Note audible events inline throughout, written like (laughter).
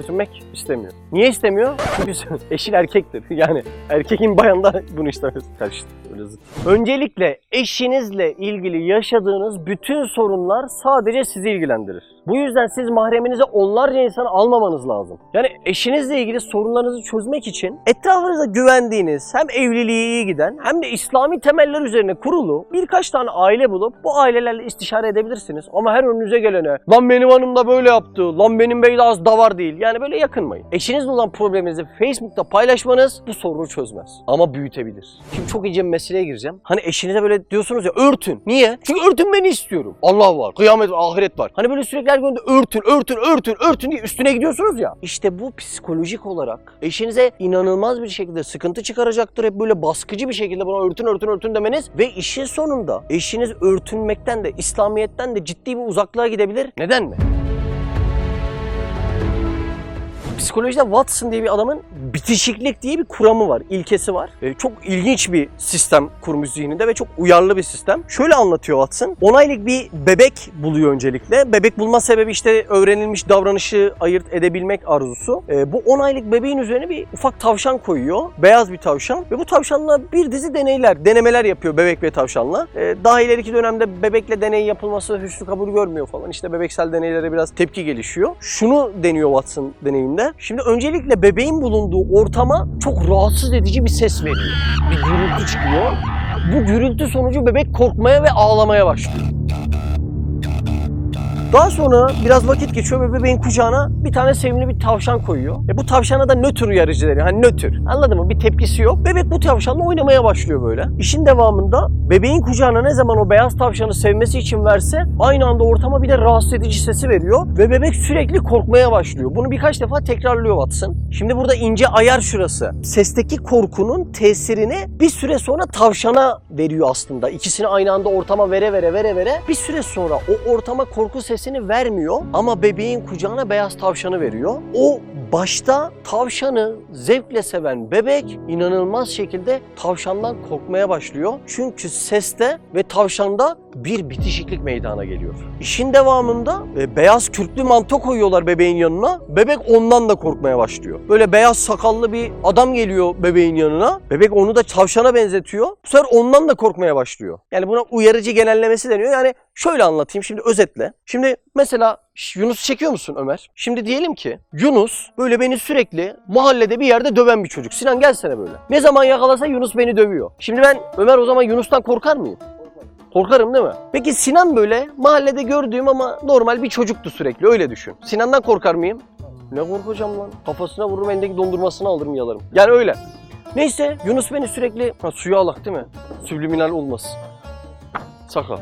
örtünmek istemiyor. Niye istemiyor? Çünkü (laughs) eşin erkektir. (laughs) Yani erkekin bayan da bunu istemez. Karıştı. Öyle zıt. Öncelikle eşinizle ilgili yaşadığınız bütün sorunlar sadece sizi ilgilendirir. Bu yüzden siz mahreminize onlarca insan almamanız lazım. Yani eşinizle ilgili sorunlarınızı çözmek için etrafınızda güvendiğiniz hem evliliği iyi giden hem de İslami temeller üzerine kurulu birkaç tane aile bulup bu ailelerle istişare edebilirsiniz. Ama her önünüze gelene lan benim hanım da böyle yaptı, lan benim bey de az davar değil. Yani böyle yakınmayın. Eşinizle olan probleminizi Facebook'ta paylaşmanız bu sorunu çözmez. Ama büyütebilir. Şimdi çok iyice bir meseleye gireceğim. Hani eşinize böyle diyorsunuz ya örtün. Niye? Çünkü örtünmeni istiyorum. Allah var, kıyamet var, ahiret var. Hani böyle sürekli her gün de örtün, örtün, örtün, örtün diye üstüne gidiyorsunuz ya. İşte bu psikolojik olarak eşinize inanılmaz bir şekilde sıkıntı çıkaracaktır. Hep böyle baskıcı bir şekilde buna örtün, örtün, örtün demeniz ve işin sonunda eşiniz örtünmekten de İslamiyet'ten de ciddi bir uzaklığa gidebilir. Neden mi? Psikolojide Watson diye bir adamın bitişiklik diye bir kuramı var, ilkesi var. Ee, çok ilginç bir sistem kurmuş zihninde ve çok uyarlı bir sistem. Şöyle anlatıyor Watson. 10 aylık bir bebek buluyor öncelikle. Bebek bulma sebebi işte öğrenilmiş davranışı ayırt edebilmek arzusu. Ee, bu 10 aylık bebeğin üzerine bir ufak tavşan koyuyor. Beyaz bir tavşan. Ve bu tavşanla bir dizi deneyler, denemeler yapıyor bebek ve tavşanla. Ee, daha ileriki dönemde bebekle deney yapılması hüsnü kabul görmüyor falan. İşte bebeksel deneylere biraz tepki gelişiyor. Şunu deniyor Watson deneyinde. Şimdi öncelikle bebeğin bulunduğu ortama çok rahatsız edici bir ses veriyor. Bir gürültü çıkıyor. Bu gürültü sonucu bebek korkmaya ve ağlamaya başlıyor. Daha sonra biraz vakit geçiyor ve bebeğin kucağına bir tane sevimli bir tavşan koyuyor. E bu tavşana da nötr uyarıcı deniyor. Hani nötr. Anladın mı? Bir tepkisi yok. Bebek bu tavşanla oynamaya başlıyor böyle. İşin devamında bebeğin kucağına ne zaman o beyaz tavşanı sevmesi için verse aynı anda ortama bir de rahatsız edici sesi veriyor. Ve bebek sürekli korkmaya başlıyor. Bunu birkaç defa tekrarlıyor Watson. Şimdi burada ince ayar şurası. Sesteki korkunun tesirini bir süre sonra tavşana veriyor aslında. İkisini aynı anda ortama vere vere vere vere bir süre sonra o ortama korku sesini vermiyor ama bebeğin kucağına beyaz tavşanı veriyor. O başta tavşanı zevkle seven bebek inanılmaz şekilde tavşandan korkmaya başlıyor. Çünkü seste ve tavşanda bir bitişiklik meydana geliyor. İşin devamında e, beyaz kürklü manto koyuyorlar bebeğin yanına. Bebek ondan da korkmaya başlıyor. Böyle beyaz sakallı bir adam geliyor bebeğin yanına. Bebek onu da tavşana benzetiyor. Bu sefer ondan da korkmaya başlıyor. Yani buna uyarıcı genellemesi deniyor. Yani şöyle anlatayım şimdi özetle. Şimdi mesela Yunus çekiyor musun Ömer? Şimdi diyelim ki Yunus böyle beni sürekli mahallede bir yerde döven bir çocuk. Sinan gelsene böyle. Ne zaman yakalasa Yunus beni dövüyor. Şimdi ben Ömer o zaman Yunus'tan korkar mıyım? Korkarım değil mi? Peki Sinan böyle mahallede gördüğüm ama normal bir çocuktu sürekli öyle düşün. Sinan'dan korkar mıyım? Ne korkacağım lan? Kafasına vururum elindeki dondurmasını alırım yalarım. Yani öyle. Neyse Yunus beni sürekli ha, suya alak değil mi? Subliminal olmaz. Sakal.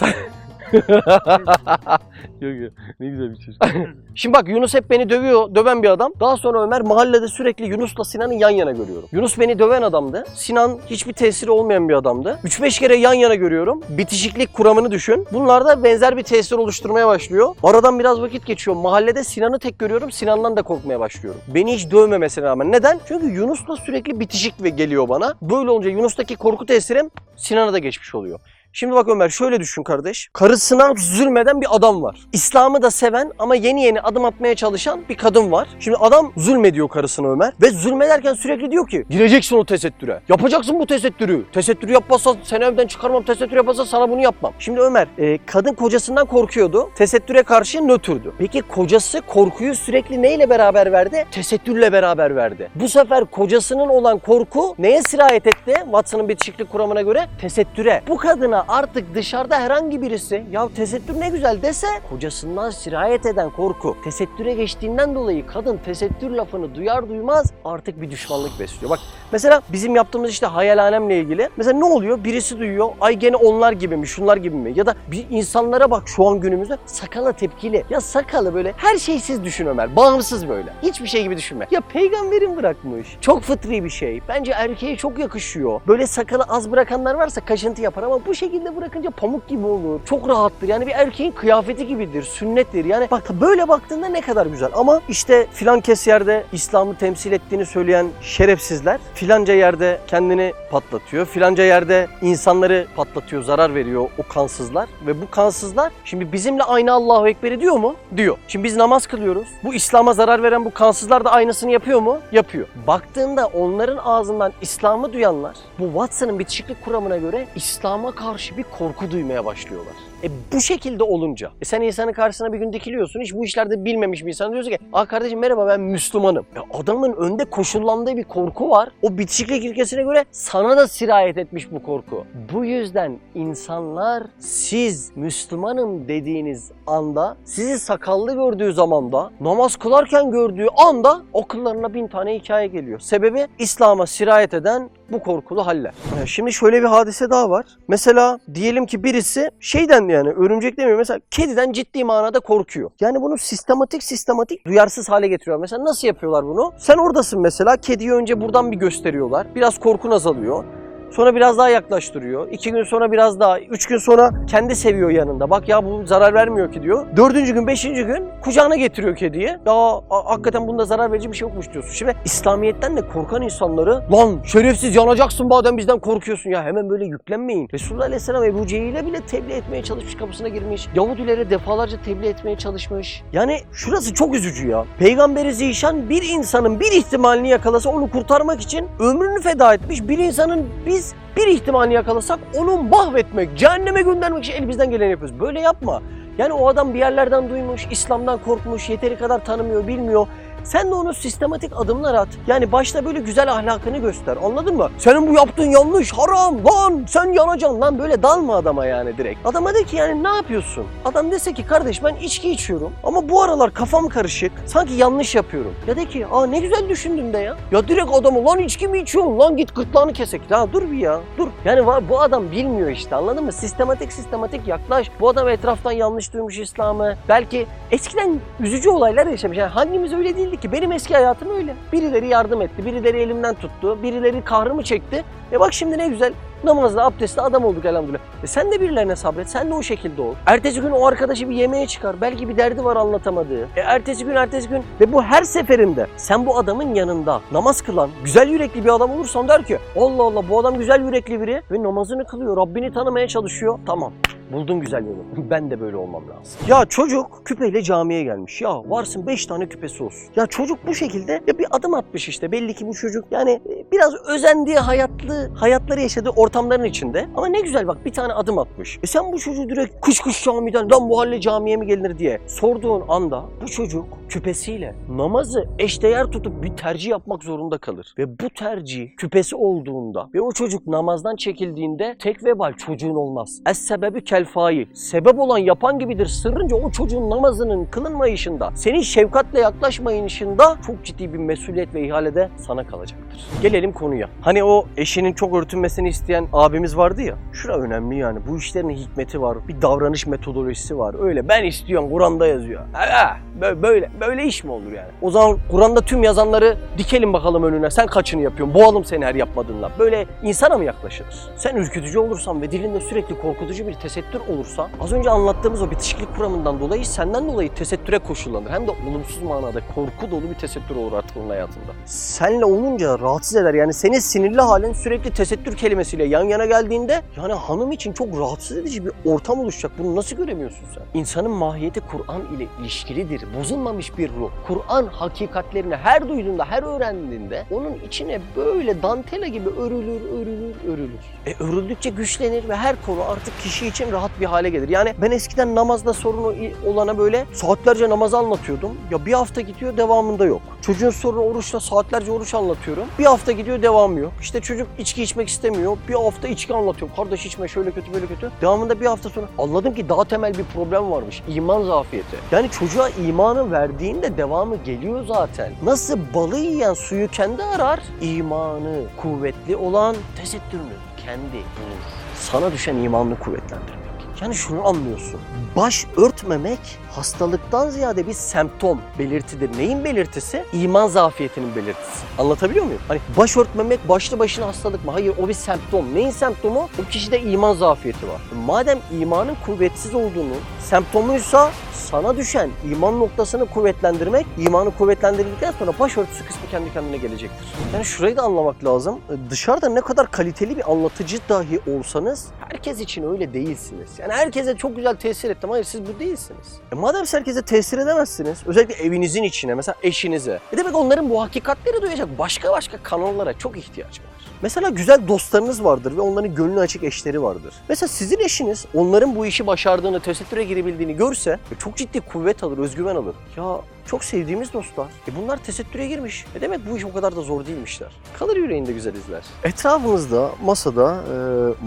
(laughs) (laughs) yok yok ne güzel bir çocuk. (laughs) Şimdi bak Yunus hep beni dövüyor, döven bir adam. Daha sonra Ömer mahallede sürekli Yunus'la Sinan'ı yan yana görüyorum. Yunus beni döven adamdı. Sinan hiçbir tesiri olmayan bir adamdı. 3-5 kere yan yana görüyorum. Bitişiklik kuramını düşün. Bunlar da benzer bir tesir oluşturmaya başlıyor. Aradan biraz vakit geçiyor. Mahallede Sinan'ı tek görüyorum. Sinan'dan da korkmaya başlıyorum. Beni hiç dövmemesine rağmen. Neden? Çünkü Yunus'la sürekli bitişik ve geliyor bana. Böyle olunca Yunus'taki korku tesirim Sinan'a da geçmiş oluyor. Şimdi bak Ömer şöyle düşün kardeş. Karısına zulmeden bir adam var. İslam'ı da seven ama yeni yeni adım atmaya çalışan bir kadın var. Şimdi adam zulmediyor karısına Ömer. Ve zulmederken sürekli diyor ki gireceksin o tesettüre. Yapacaksın bu tesettürü. Tesettürü yapmazsan seni evden çıkarmam. Tesettür yapmazsan sana bunu yapmam. Şimdi Ömer e, kadın kocasından korkuyordu. Tesettüre karşı nötrdü. Peki kocası korkuyu sürekli neyle beraber verdi? Tesettürle beraber verdi. Bu sefer kocasının olan korku neye sirayet etti? Watson'ın bitişiklik kuramına göre tesettüre. Bu kadına artık dışarıda herhangi birisi ya tesettür ne güzel dese kocasından sirayet eden korku tesettüre geçtiğinden dolayı kadın tesettür lafını duyar duymaz artık bir düşmanlık besliyor. Bak mesela bizim yaptığımız işte hayalhanemle ilgili mesela ne oluyor? Birisi duyuyor ay gene onlar gibi mi şunlar gibi mi ya da bir insanlara bak şu an günümüzde sakala tepkili. Ya sakalı böyle her şeysiz düşün Ömer. Bağımsız böyle. Hiçbir şey gibi düşünme. Ya peygamberin bırakmış. Çok fıtri bir şey. Bence erkeğe çok yakışıyor. Böyle sakalı az bırakanlar varsa kaşıntı yapar ama bu şekilde şekilde bırakınca pamuk gibi olur. Çok rahattır. Yani bir erkeğin kıyafeti gibidir, sünnettir. Yani bak böyle baktığında ne kadar güzel. Ama işte filan kes yerde İslam'ı temsil ettiğini söyleyen şerefsizler filanca yerde kendini patlatıyor. Filanca yerde insanları patlatıyor, zarar veriyor o kansızlar. Ve bu kansızlar şimdi bizimle aynı Allahu Ekber diyor mu? Diyor. Şimdi biz namaz kılıyoruz. Bu İslam'a zarar veren bu kansızlar da aynısını yapıyor mu? Yapıyor. Baktığında onların ağzından İslam'ı duyanlar bu Watson'ın bitişiklik kuramına göre İslam'a karşı bir korku duymaya başlıyorlar. E bu şekilde olunca e sen insanın karşısına bir gün dikiliyorsun hiç bu işlerde bilmemiş bir insan diyorsun ki aa kardeşim merhaba ben Müslümanım. E adamın önde koşullandığı bir korku var. O bitişiklik ilkesine göre sana da sirayet etmiş bu korku. Bu yüzden insanlar siz Müslümanım dediğiniz anda sizi sakallı gördüğü zaman da namaz kılarken gördüğü anda akıllarına bin tane hikaye geliyor. Sebebi İslam'a sirayet eden bu korkulu haller. Şimdi şöyle bir hadise daha var. Mesela diyelim ki birisi şeyden yani örümcek demiyor mesela kediden ciddi manada korkuyor. Yani bunu sistematik sistematik duyarsız hale getiriyor. Mesela nasıl yapıyorlar bunu? Sen oradasın mesela kediyi önce buradan bir gösteriyorlar. Biraz korkun azalıyor. Sonra biraz daha yaklaştırıyor. İki gün sonra biraz daha. Üç gün sonra kendi seviyor yanında. Bak ya bu zarar vermiyor ki diyor. Dördüncü gün, beşinci gün kucağına getiriyor kediyi. Ya hakikaten bunda zarar verici bir şey yokmuş diyorsun. Şimdi İslamiyet'ten de korkan insanları lan şerefsiz yanacaksın madem bizden korkuyorsun ya hemen böyle yüklenmeyin. Resulullah Aleyhisselam Ebu Cehil'e bile tebliğ etmeye çalışmış kapısına girmiş. Yahudilere defalarca tebliğ etmeye çalışmış. Yani şurası çok üzücü ya. Peygamberi Zişan bir insanın bir ihtimalini yakalasa onu kurtarmak için ömrünü feda etmiş. Bir insanın biz bir ihtimalini yakalasak onu mahvetmek, cehenneme göndermek için elimizden geleni yapıyoruz. Böyle yapma. Yani o adam bir yerlerden duymuş, İslam'dan korkmuş, yeteri kadar tanımıyor, bilmiyor. Sen de onu sistematik adımlar at. Yani başta böyle güzel ahlakını göster. Anladın mı? Senin bu yaptığın yanlış, haram, lan sen yanacaksın lan. Böyle dalma adama yani direkt. Adama de ki yani ne yapıyorsun? Adam dese ki kardeş ben içki içiyorum ama bu aralar kafam karışık. Sanki yanlış yapıyorum. Ya de ki aa ne güzel düşündün de ya. Ya direkt adamı lan içki mi içiyorsun lan git gırtlağını kesek. Ya dur bir ya dur. Yani var bu adam bilmiyor işte anladın mı? Sistematik sistematik yaklaş. Bu adam etraftan yanlış duymuş İslam'ı. Belki eskiden üzücü olaylar yaşamış. Yani hangimiz öyle değildi ki? Benim eski hayatım öyle. Birileri yardım etti, birileri elimden tuttu, birileri kahrımı çekti. E bak şimdi ne güzel namazda, abdestte adam olduk elhamdülillah. E sen de birilerine sabret, sen de o şekilde ol. Ertesi gün o arkadaşı bir yemeğe çıkar. Belki bir derdi var anlatamadığı. E ertesi gün, ertesi gün ve bu her seferinde sen bu adamın yanında namaz kılan, güzel yürekli bir adam olursan der ki Allah Allah bu adam güzel yürekli biri ve namazını kılıyor, Rabbini tanımaya çalışıyor. Tamam. Buldum güzel yolu. (laughs) Ben de böyle olmam lazım. Ya çocuk küpeyle camiye gelmiş. Ya varsın 5 tane küpesi olsun. Ya çocuk bu şekilde ya bir adım atmış işte. Belli ki bu çocuk yani e, biraz özendiği hayatlı hayatları yaşadığı ortamların içinde. Ama ne güzel bak bir tane adım atmış. E sen bu çocuğu direkt kuş kuş camiden lan bu halle camiye mi gelinir diye sorduğun anda bu çocuk küpesiyle namazı eşdeğer tutup bir tercih yapmak zorunda kalır. Ve bu tercih küpesi olduğunda ve o çocuk namazdan çekildiğinde tek vebal çocuğun olmaz. Es sebebi kel fail. Sebep olan yapan gibidir. Sırrınca o çocuğun namazının kılınmayışında, senin şefkatle yaklaşmayışında çok ciddi bir mesuliyet ve ihalede sana kalacaktır. Gelelim konuya. Hani o eşinin çok örtünmesini isteyen abimiz vardı ya. Şura önemli yani. Bu işlerin hikmeti var. Bir davranış metodolojisi var. Öyle ben istiyorum Kur'an'da yazıyor. Ha, böyle, böyle, iş mi olur yani? O zaman Kur'an'da tüm yazanları dikelim bakalım önüne. Sen kaçını yapıyorsun? Boğalım seni her yapmadığınla. Böyle insana mı yaklaşırız? Sen ürkütücü olursan ve dilinde sürekli korkutucu bir tesettür olursa az önce anlattığımız o bitişiklik kuramından dolayı senden dolayı tesettüre koşullanır. Hem de olumsuz manada korku dolu bir tesettür olur artık onun hayatında. Senle olunca rahatsız eder. Yani senin sinirli halin sürekli tesettür kelimesiyle yan yana geldiğinde yani hanım için çok rahatsız edici bir ortam oluşacak. Bunu nasıl göremiyorsun sen? İnsanın mahiyeti Kur'an ile ilişkilidir. Bozulmamış bir ruh. Kur'an hakikatlerini her duyduğunda, her öğrendiğinde onun içine böyle dantela gibi örülür, örülür, örülür. E örüldükçe güçlenir ve her konu artık kişi için rahat bir hale gelir. Yani ben eskiden namazda sorunu olana böyle saatlerce namaz anlatıyordum. Ya bir hafta gidiyor devamında yok. Çocuğun sorunu oruçta saatlerce oruç anlatıyorum. Bir hafta gidiyor devamı yok. İşte çocuk içki içmek istemiyor. Bir hafta içki anlatıyorum. Kardeş içme şöyle kötü böyle kötü. Devamında bir hafta sonra anladım ki daha temel bir problem varmış. İman zafiyeti. Yani çocuğa imanı verdiğinde devamı geliyor zaten. Nasıl balığı yiyen suyu kendi arar, imanı kuvvetli olan tesettürünü kendi bulur. Sana düşen imanını kuvvetlendirmek. Yani şunu anlıyorsun. Baş örtmemek hastalıktan ziyade bir semptom, belirtidir. Neyin belirtisi? İman zafiyetinin belirtisi. Anlatabiliyor muyum? Hani baş örtmemek başlı başına hastalık mı? Hayır o bir semptom. Neyin semptomu? O kişide iman zafiyeti var. Madem imanın kuvvetsiz olduğunu, semptomuysa sana düşen iman noktasını kuvvetlendirmek, imanı kuvvetlendirdikten sonra başörtüsü kısmı kendi kendine gelecektir. Yani şurayı da anlamak lazım. E, Dışarıda ne kadar kaliteli bir anlatıcı dahi olsanız herkes için öyle değilsiniz. Yani herkese çok güzel tesir ettim. Hayır siz bu değilsiniz. E madem siz herkese tesir edemezsiniz, özellikle evinizin içine, mesela eşinize. E demek onların bu hakikatleri duyacak başka başka kanallara çok ihtiyaç var. Mesela güzel dostlarınız vardır ve onların gönlü açık eşleri vardır. Mesela sizin eşiniz onların bu işi başardığını, tesettüre girebildiğini görse e, çok ciddi kuvvet alır, özgüven alır. Ya çok sevdiğimiz dostlar. E bunlar tesettüre girmiş. E demek bu iş o kadar da zor değilmişler. Kalır yüreğinde güzel izler. Etrafınızda, masada e,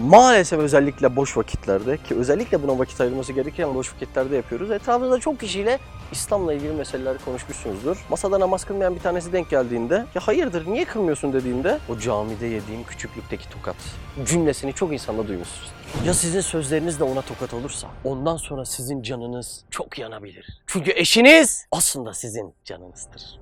maalesef özellikle boş vakitlerde ki özellikle buna vakit ayrılması gereken boş vakitlerde yapıyoruz. Etrafınızda çok kişiyle İslam'la ilgili meseleleri konuşmuşsunuzdur. Masada namaz kılmayan bir tanesi denk geldiğinde ya hayırdır niye kılmıyorsun dediğinde o camide yediğim küçüklükteki tokat cümlesini çok insanda duymuşsunuz. Ya sizin sözleriniz de ona tokat olursa ondan sonra sizin canınız çok yanabilir. Çünkü eşiniz aslında sizin canınızdır.